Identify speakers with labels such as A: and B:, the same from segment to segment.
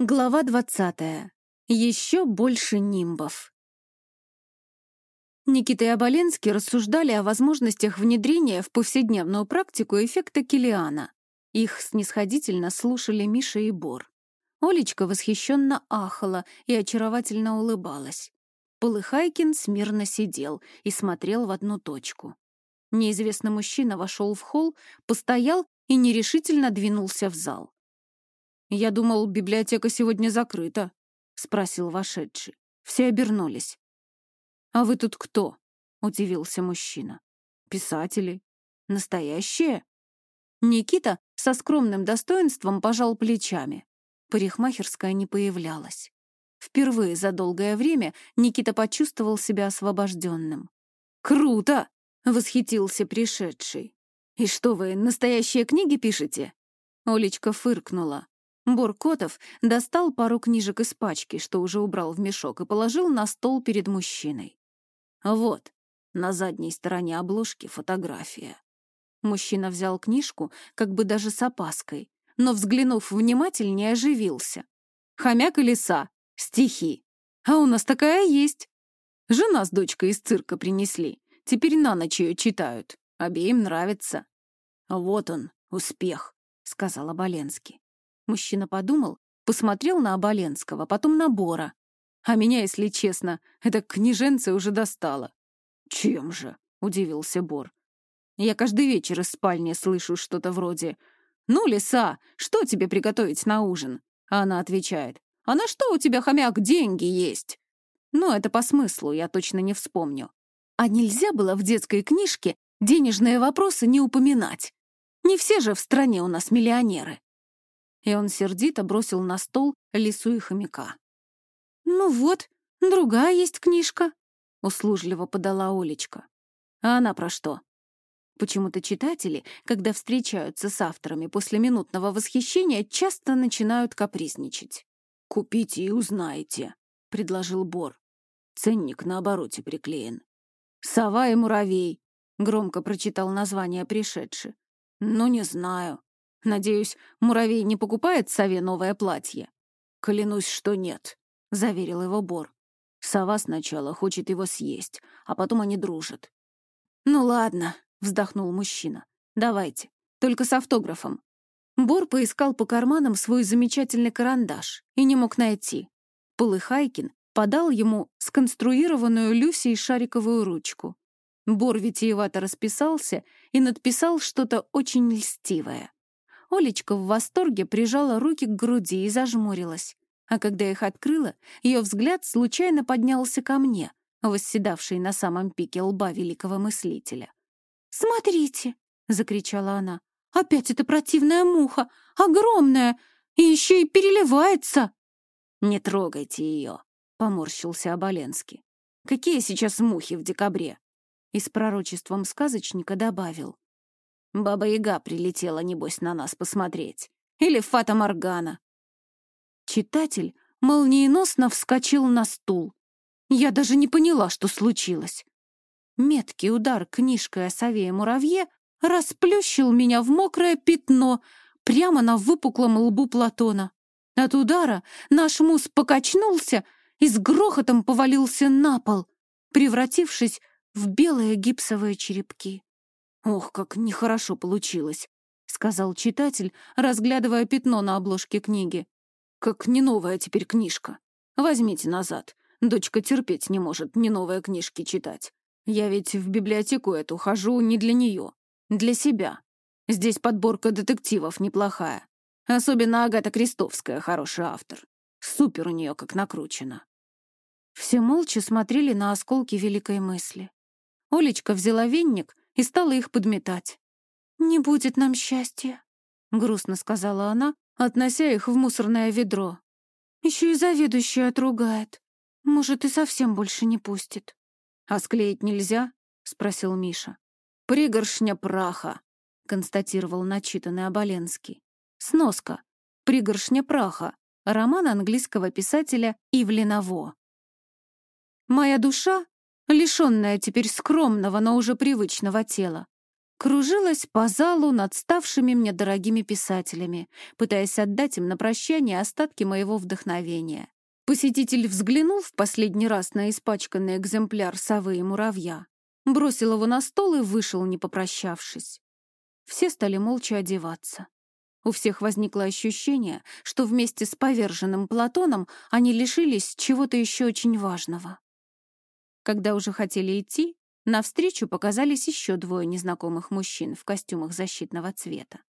A: Глава двадцатая. Еще больше нимбов. Никита и Оболенский рассуждали о возможностях внедрения в повседневную практику эффекта Килиана. Их снисходительно слушали Миша и Бор. Олечка восхищенно ахала и очаровательно улыбалась. Полыхайкин смирно сидел и смотрел в одну точку. Неизвестный мужчина вошел в холл, постоял и нерешительно двинулся в зал. «Я думал, библиотека сегодня закрыта», — спросил вошедший. Все обернулись. «А вы тут кто?» — удивился мужчина. «Писатели. Настоящие?» Никита со скромным достоинством пожал плечами. Парикмахерская не появлялась. Впервые за долгое время Никита почувствовал себя освобожденным. «Круто!» — восхитился пришедший. «И что вы, настоящие книги пишете?» Олечка фыркнула. Буркотов достал пару книжек из пачки, что уже убрал в мешок, и положил на стол перед мужчиной. «Вот, на задней стороне обложки фотография». Мужчина взял книжку, как бы даже с опаской, но, взглянув внимательнее, оживился. «Хомяк и лиса. Стихи. А у нас такая есть. Жена с дочкой из цирка принесли. Теперь на ночь ее читают. Обеим нравится». «Вот он, успех», — сказал Оболенский. Мужчина подумал, посмотрел на Оболенского, потом на Бора. А меня, если честно, эта княженца уже достала. «Чем же?» — удивился Бор. «Я каждый вечер из спальни слышу что-то вроде «Ну, лиса, что тебе приготовить на ужин?» А она отвечает «А на что у тебя, хомяк, деньги есть?» Ну, это по смыслу, я точно не вспомню. А нельзя было в детской книжке денежные вопросы не упоминать. Не все же в стране у нас миллионеры и он сердито бросил на стол лису и хомяка. «Ну вот, другая есть книжка», — услужливо подала Олечка. «А она про что?» Почему-то читатели, когда встречаются с авторами после минутного восхищения, часто начинают капризничать. «Купите и узнаете», — предложил Бор. Ценник на обороте приклеен. «Сова и муравей», — громко прочитал название пришедший. «Ну, не знаю. Надеюсь, муравей не покупает сове новое платье? Клянусь, что нет, — заверил его Бор. Сова сначала хочет его съесть, а потом они дружат. Ну ладно, — вздохнул мужчина. Давайте, только с автографом. Бор поискал по карманам свой замечательный карандаш и не мог найти. Полыхайкин подал ему сконструированную Люсей шариковую ручку. Бор витиевато расписался и надписал что-то очень льстивое. Олечка в восторге прижала руки к груди и зажмурилась. А когда их открыла, ее взгляд случайно поднялся ко мне, восседавшей на самом пике лба великого мыслителя. «Смотрите!» — закричала она. «Опять эта противная муха! Огромная! И еще и переливается!» «Не трогайте ее!» — поморщился Оболенский. «Какие сейчас мухи в декабре?» И с пророчеством сказочника добавил. Баба-яга прилетела, небось, на нас посмотреть. Или Фата Моргана. Читатель молниеносно вскочил на стул. Я даже не поняла, что случилось. Меткий удар книжкой о сове и муравье расплющил меня в мокрое пятно прямо на выпуклом лбу Платона. От удара наш мус покачнулся и с грохотом повалился на пол, превратившись в белые гипсовые черепки. «Ох, как нехорошо получилось», — сказал читатель, разглядывая пятно на обложке книги. «Как не новая теперь книжка. Возьмите назад. Дочка терпеть не может не новые книжки читать. Я ведь в библиотеку эту хожу не для нее, для себя. Здесь подборка детективов неплохая. Особенно Агата Крестовская, хороший автор. Супер у нее как накручено». Все молча смотрели на осколки великой мысли. Олечка взяла венник и стала их подметать. «Не будет нам счастья», — грустно сказала она, относя их в мусорное ведро. «Еще и заведующая отругает. Может, и совсем больше не пустит». «А склеить нельзя?» — спросил Миша. «Пригоршня праха», — констатировал начитанный Оболенский. «Сноска. Пригоршня праха. Роман английского писателя Ивлина Во. Моя душа лишенная теперь скромного, но уже привычного тела, Кружилась по залу над ставшими мне дорогими писателями, пытаясь отдать им на прощание остатки моего вдохновения. Посетитель взглянул в последний раз на испачканный экземпляр совы и муравья, бросил его на стол и вышел, не попрощавшись. Все стали молча одеваться. У всех возникло ощущение, что вместе с поверженным Платоном они лишились чего-то еще очень важного. Когда уже хотели идти, Навстречу показались еще двое незнакомых мужчин в костюмах защитного цвета.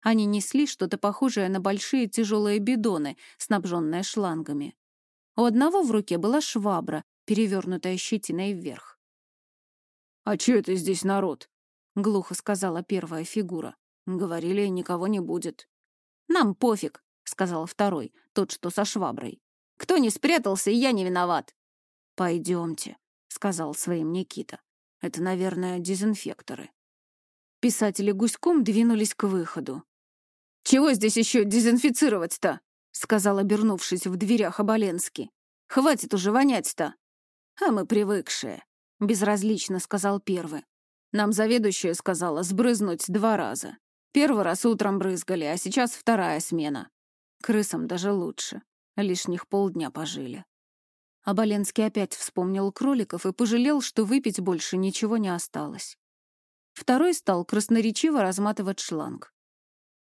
A: Они несли что-то похожее на большие тяжелые бидоны, снабженные шлангами. У одного в руке была швабра, перевернутая щетиной вверх.
B: «А че это здесь народ?»
A: — глухо сказала первая фигура.
B: «Говорили, никого не будет».
A: «Нам пофиг», — сказал второй, тот, что со шваброй. «Кто не спрятался, я не виноват».
B: «Пойдемте», — сказал своим Никита. Это, наверное, дезинфекторы.
A: Писатели гуськом двинулись к выходу.
B: «Чего здесь еще дезинфицировать-то?» — сказал, обернувшись в дверях Оболенский. «Хватит уже вонять-то!»
A: «А мы привыкшие», — безразлично сказал первый.
B: «Нам заведующая сказала сбрызнуть два раза. Первый раз утром брызгали, а сейчас вторая смена. Крысам даже лучше. Лишних полдня пожили».
A: Оболенский опять вспомнил кроликов и пожалел, что выпить больше ничего не осталось. Второй стал красноречиво разматывать шланг.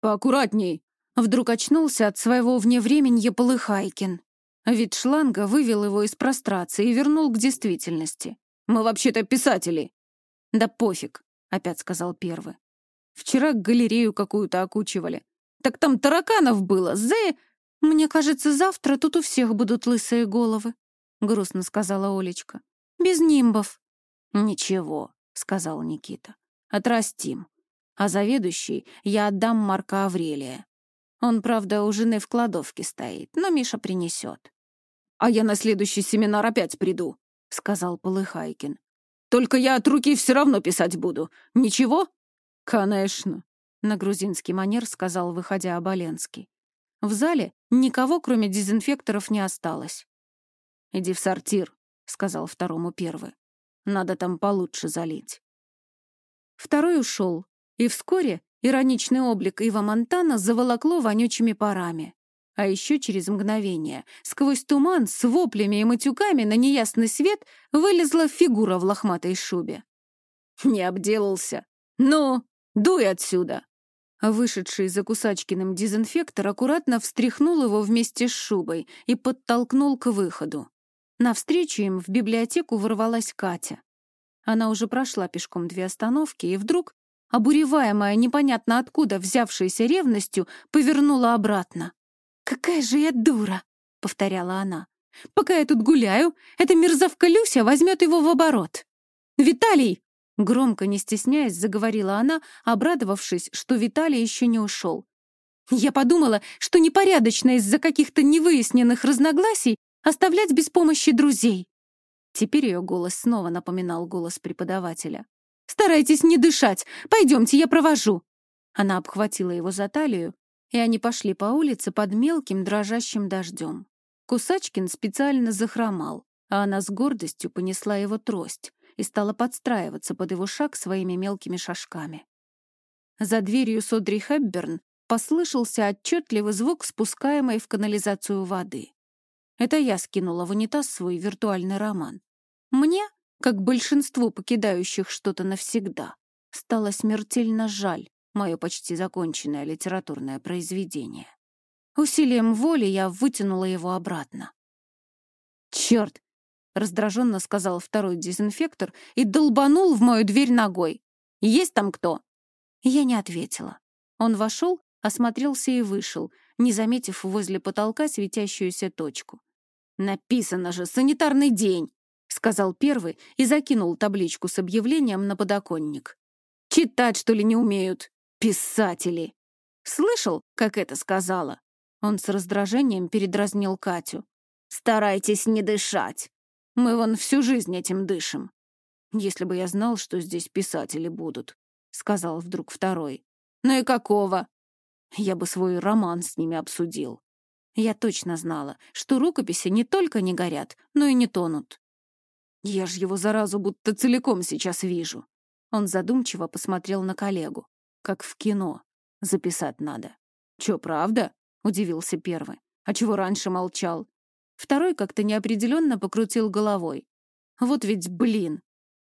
B: «Поаккуратней!»
A: Вдруг очнулся от своего вневременья Полыхайкин. Вид шланга вывел его из прострации и вернул к действительности.
B: «Мы вообще-то писатели!»
A: «Да пофиг», — опять сказал первый.
B: «Вчера галерею какую-то окучивали. Так там тараканов было, зэ...»
A: «Мне кажется, завтра тут у всех будут лысые головы», — грустно сказала Олечка. «Без нимбов».
B: «Ничего», — сказал Никита. «Отрастим. А заведующий я отдам Марка Аврелия. Он, правда, у жены в кладовке стоит, но Миша принесет». «А я на следующий семинар опять приду», — сказал Полыхайкин. «Только я от руки все равно писать буду. Ничего?»
A: «Конечно», — на грузинский манер сказал, выходя Оболенский. В зале никого, кроме дезинфекторов, не осталось.
B: «Иди в сортир», — сказал второму первый. «Надо там получше залить».
A: Второй ушел, и вскоре ироничный облик Ива Монтана заволокло вонючими парами. А еще через мгновение, сквозь туман, с воплями и матюками на неясный свет вылезла фигура в лохматой шубе.
B: «Не обделался! Ну, дуй отсюда!»
A: Вышедший за Кусачкиным дезинфектор аккуратно встряхнул его вместе с шубой и подтолкнул к выходу. Навстречу им в библиотеку ворвалась Катя. Она уже прошла пешком две остановки и вдруг, обуреваемая непонятно откуда взявшейся ревностью, повернула обратно. «Какая же я дура!» — повторяла она. «Пока я тут гуляю, эта мерзавка Люся возьмет его в оборот. Виталий!» Громко, не стесняясь, заговорила она, обрадовавшись, что Виталий еще не ушел. «Я подумала, что непорядочно из-за каких-то невыясненных разногласий Оставлять без помощи друзей. Теперь ее голос снова напоминал голос преподавателя. «Старайтесь не дышать! Пойдемте, я провожу!» Она обхватила его за талию, и они пошли по улице под мелким дрожащим дождем. Кусачкин специально захромал, а она с гордостью понесла его трость и стала подстраиваться под его шаг своими мелкими шажками. За дверью Содри Хэбберн послышался отчетливый звук спускаемой в канализацию воды. Это я скинула в унитаз свой виртуальный роман. Мне, как большинству покидающих что-то навсегда, стало смертельно жаль мое почти законченное литературное произведение. Усилием воли я вытянула его обратно. «Черт!» — раздраженно сказал второй дезинфектор и долбанул в мою дверь ногой. «Есть там кто?» Я не ответила. Он вошел, осмотрелся и вышел, не заметив возле потолка светящуюся точку. «Написано же, санитарный день!» — сказал первый и закинул табличку с объявлением на подоконник. «Читать, что ли, не умеют? Писатели!» «Слышал, как это сказала?» Он с раздражением передразнил Катю. «Старайтесь не дышать. Мы вон всю жизнь этим дышим». «Если бы я знал, что здесь писатели будут», — сказал вдруг второй. «Ну и какого?» «Я бы свой роман с ними обсудил». Я точно знала, что рукописи не только не горят, но и не тонут. Я ж его заразу будто целиком сейчас вижу.
B: Он задумчиво посмотрел на коллегу. «Как в кино. Записать надо». «Чё, правда?» — удивился первый. «А чего раньше молчал?» Второй как-то неопределенно покрутил головой. «Вот ведь блин!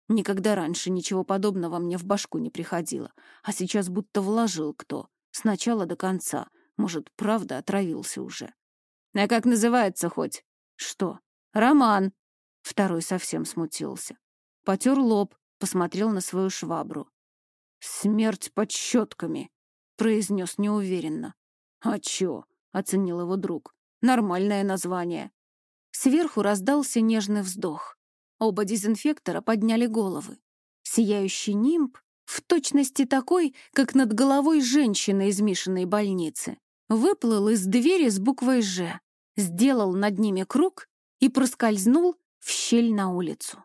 B: Никогда раньше ничего подобного мне в башку не приходило, а сейчас будто вложил кто. С начала до конца. Может, правда отравился уже. А как называется хоть? Что? Роман. Второй совсем смутился. Потер лоб, посмотрел на свою швабру. «Смерть под щетками», — произнес неуверенно. «А чё?» — оценил его друг. «Нормальное название». Сверху раздался нежный вздох. Оба дезинфектора подняли головы. Сияющий нимб, в точности такой, как над головой женщины из Мишиной больницы, выплыл из двери с буквой «Ж», сделал над ними круг и проскользнул в щель на улицу.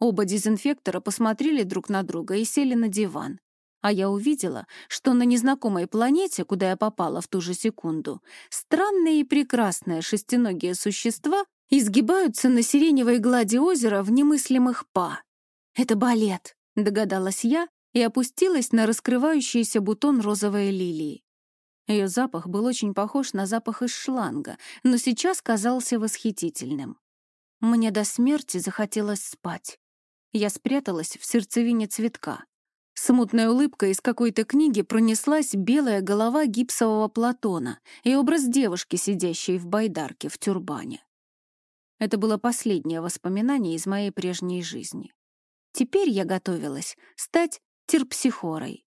B: Оба дезинфектора посмотрели друг на друга и сели на диван. А я увидела, что на незнакомой планете, куда я попала в ту же секунду, странные и прекрасные шестиногие существа изгибаются на сиреневой глади озера в немыслимых па. «Это балет», — догадалась я и опустилась на раскрывающийся бутон розовой лилии. Ее запах был очень похож на запах из шланга, но сейчас казался восхитительным. Мне до смерти захотелось спать. Я спряталась в сердцевине цветка. Смутная улыбка из какой-то книги пронеслась белая голова гипсового Платона и образ девушки, сидящей в байдарке в тюрбане. Это было последнее воспоминание из моей прежней жизни. Теперь я готовилась стать терпсихорой.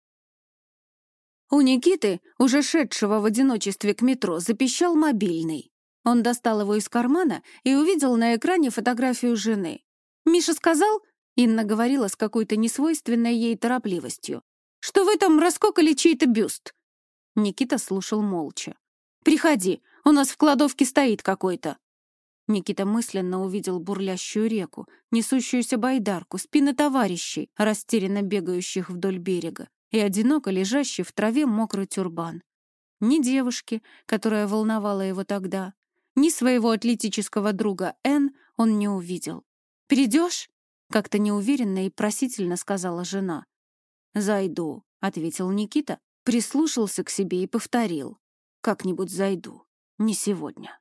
B: У Никиты, уже шедшего в одиночестве к метро, запищал мобильный. Он достал его из кармана и увидел на экране фотографию жены. «Миша сказал?» — Инна говорила с какой-то несвойственной ей торопливостью. «Что вы там раскокали чей-то бюст?» Никита слушал молча. «Приходи, у нас в кладовке стоит какой-то». Никита мысленно увидел бурлящую реку, несущуюся байдарку, спины товарищей, растерянно бегающих вдоль берега, и одиноко лежащий в траве мокрый тюрбан. Ни девушки, которая волновала его тогда, ни своего атлетического друга Н он не увидел. «Придешь?» — как-то неуверенно и просительно сказала жена. «Зайду», — ответил Никита, прислушался к себе и повторил. «Как-нибудь зайду. Не сегодня».